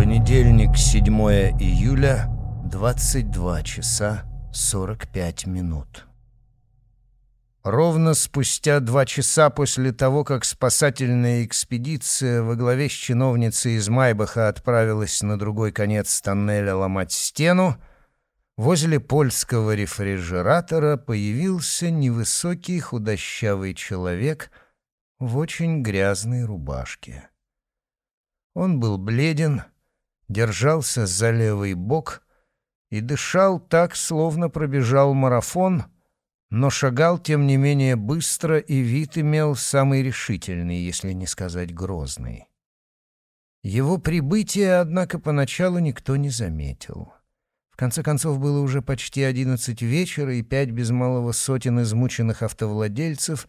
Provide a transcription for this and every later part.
Понедельник, 7 июля, 22 часа 45 минут. Ровно спустя два часа после того, как спасательная экспедиция во главе с чиновницей из Майбаха отправилась на другой конец тоннеля ломать стену, возле польского рефрижератора появился невысокий худощавый человек в очень грязной рубашке. Он был бледен, держался за левый бок и дышал так, словно пробежал марафон — но шагал, тем не менее, быстро, и вид имел самый решительный, если не сказать грозный. Его прибытие, однако, поначалу никто не заметил. В конце концов, было уже почти одиннадцать вечера, и пять без малого сотен измученных автовладельцев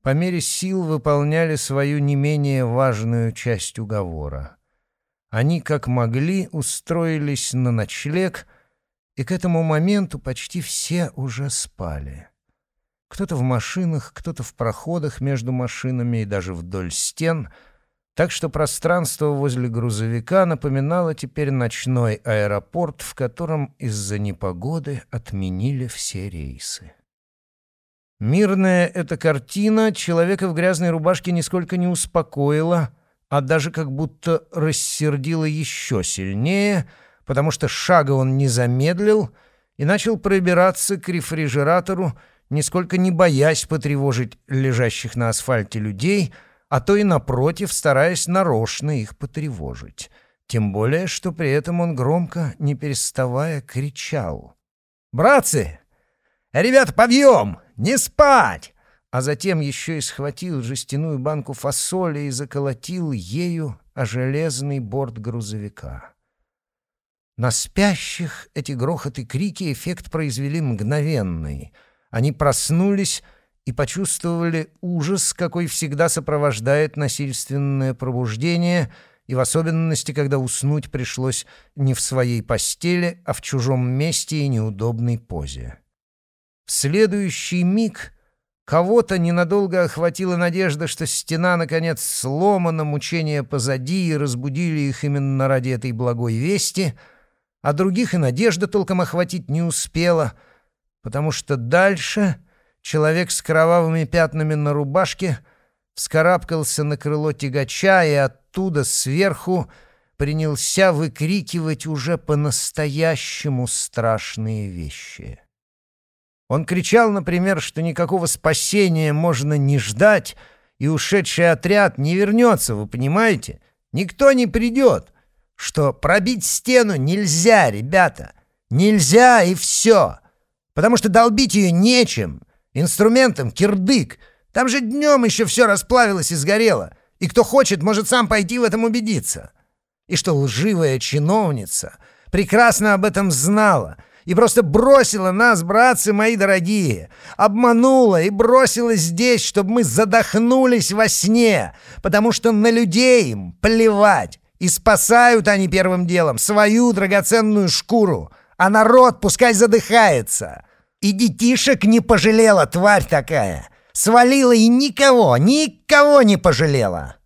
по мере сил выполняли свою не менее важную часть уговора. Они, как могли, устроились на ночлег, и к этому моменту почти все уже спали. Кто-то в машинах, кто-то в проходах между машинами и даже вдоль стен, так что пространство возле грузовика напоминало теперь ночной аэропорт, в котором из-за непогоды отменили все рейсы. Мирная эта картина человека в грязной рубашке нисколько не успокоила, а даже как будто рассердила еще сильнее, потому что шага он не замедлил и начал пробираться к рефрижератору, нисколько не боясь потревожить лежащих на асфальте людей, а то и напротив, стараясь нарочно их потревожить. Тем более, что при этом он громко, не переставая, кричал. «Братцы! Ребята, подъем! Не спать!» А затем еще и схватил жестяную банку фасоли и заколотил ею о железный борт грузовика. На спящих эти грохоты крики эффект произвели мгновенный — они проснулись и почувствовали ужас, какой всегда сопровождает насильственное пробуждение, и в особенности, когда уснуть пришлось не в своей постели, а в чужом месте и неудобной позе. В следующий миг кого-то ненадолго охватила надежда, что стена, наконец, сломана, мучения позади, и разбудили их именно ради этой благой вести, а других и надежда толком охватить не успела — потому что дальше человек с кровавыми пятнами на рубашке вскарабкался на крыло тягача и оттуда сверху принялся выкрикивать уже по-настоящему страшные вещи. Он кричал, например, что никакого спасения можно не ждать, и ушедший отряд не вернется, вы понимаете? Никто не придет. Что пробить стену нельзя, ребята. Нельзя, и все потому что долбить ее нечем. Инструментом кирдык. Там же днем еще все расплавилось и сгорело. И кто хочет, может сам пойти в этом убедиться. И что лживая чиновница прекрасно об этом знала и просто бросила нас, братцы мои дорогие, обманула и бросила здесь, чтобы мы задохнулись во сне, потому что на людей им плевать. И спасают они первым делом свою драгоценную шкуру, а народ пускай задыхается. И детишек не пожалела, тварь такая. Свалила и никого, никого не пожалела.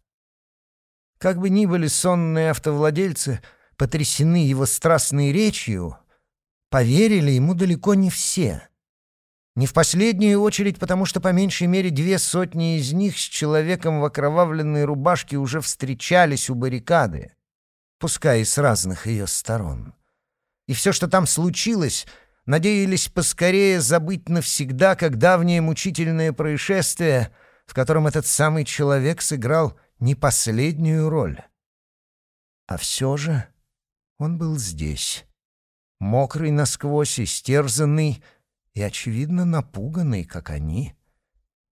Как бы ни были сонные автовладельцы потрясены его страстной речью, поверили ему далеко не все. Не в последнюю очередь, потому что по меньшей мере две сотни из них с человеком в окровавленной рубашке уже встречались у баррикады, пускай и с разных ее сторон. И все, что там случилось — надеялись поскорее забыть навсегда, как давнее мучительное происшествие, в котором этот самый человек сыграл не последнюю роль. А все же он был здесь, мокрый насквозь, истерзанный и, очевидно, напуганный, как они.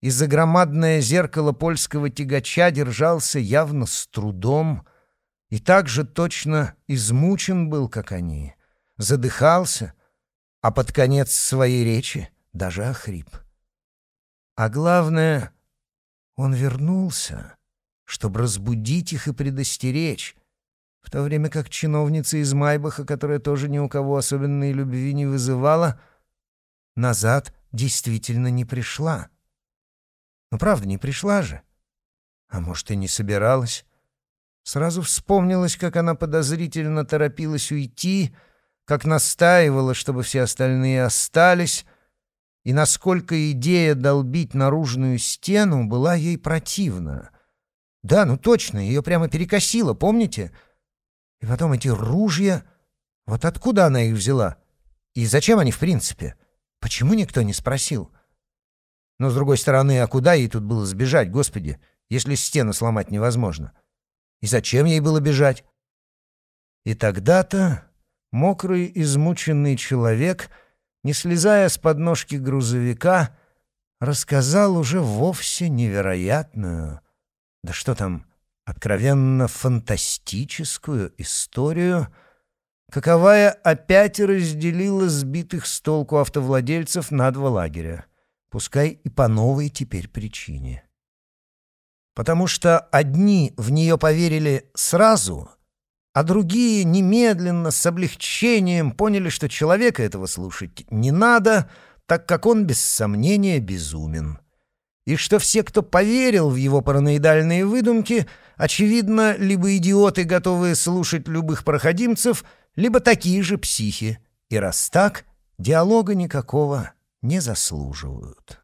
Из-за громадное зеркало польского тягача держался явно с трудом и так же точно измучен был, как они, задыхался — а под конец своей речи даже охрип. А главное, он вернулся, чтобы разбудить их и предостеречь, в то время как чиновница из Майбаха, которая тоже ни у кого особенной любви не вызывала, назад действительно не пришла. Ну, правда, не пришла же. А может, и не собиралась. Сразу вспомнилось, как она подозрительно торопилась уйти, как настаивала, чтобы все остальные остались, и насколько идея долбить наружную стену была ей противна. Да, ну точно, ее прямо перекосило, помните? И потом эти ружья... Вот откуда она их взяла? И зачем они в принципе? Почему никто не спросил? Но, с другой стороны, а куда ей тут было сбежать, господи, если стену сломать невозможно? И зачем ей было бежать? И тогда-то мокрый, измученный человек, не слезая с подножки грузовика, рассказал уже вовсе невероятную, да что там, откровенно фантастическую историю, каковая опять разделила сбитых с толку автовладельцев на два лагеря, пускай и по новой теперь причине. Потому что одни в нее поверили сразу, а другие немедленно, с облегчением поняли, что человека этого слушать не надо, так как он без сомнения безумен и что все, кто поверил в его параноидальные выдумки, очевидно, либо идиоты, готовые слушать любых проходимцев, либо такие же психи, и раз так, диалога никакого не заслуживают.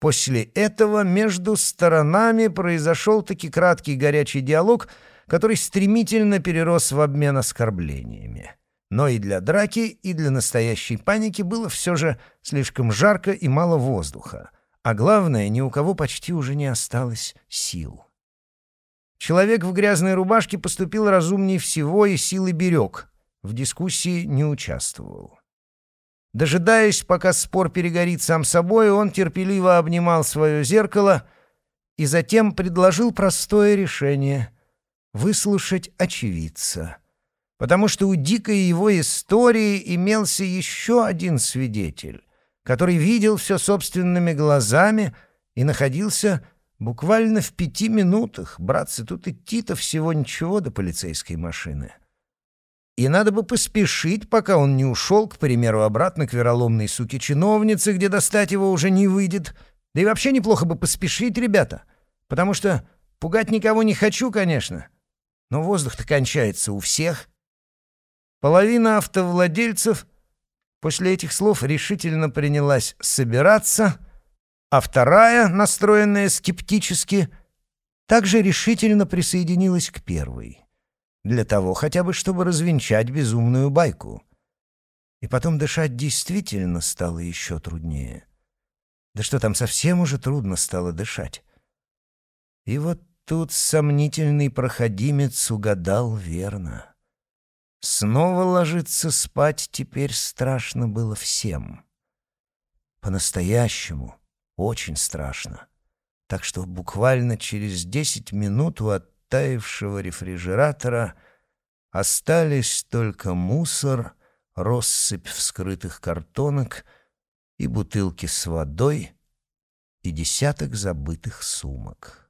После этого между сторонами произошел таки краткий горячий диалог, который стремительно перерос в обмен оскорблениями. Но и для драки, и для настоящей паники было все же слишком жарко и мало воздуха — а главное, ни у кого почти уже не осталось сил. Человек в грязной рубашке поступил разумнее всего и силы берег, в дискуссии не участвовал. Дожидаясь, пока спор перегорит сам собой, он терпеливо обнимал свое зеркало и затем предложил простое решение — выслушать очевидца. Потому что у дикой его истории имелся еще один свидетель, который видел все собственными глазами и находился буквально в пяти минутах. Братцы, тут идти-то всего ничего до полицейской машины. И надо бы поспешить, пока он не ушел, к примеру, обратно к вероломной суке-чиновнице, где достать его уже не выйдет. Да и вообще неплохо бы поспешить, ребята, потому что пугать никого не хочу, конечно. Но воздух-то кончается у всех. Половина автовладельцев — После этих слов решительно принялась собираться, а вторая, настроенная скептически, также решительно присоединилась к первой. Для того хотя бы, чтобы развенчать безумную байку. И потом дышать действительно стало еще труднее. Да что там, совсем уже трудно стало дышать. И вот тут сомнительный проходимец угадал верно. Снова ложиться спать теперь страшно было всем. По-настоящему очень страшно. Так что буквально через десять минут у оттаившего рефрижератора остались только мусор, россыпь вскрытых картонок и бутылки с водой и десяток забытых сумок.